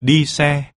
đi xe.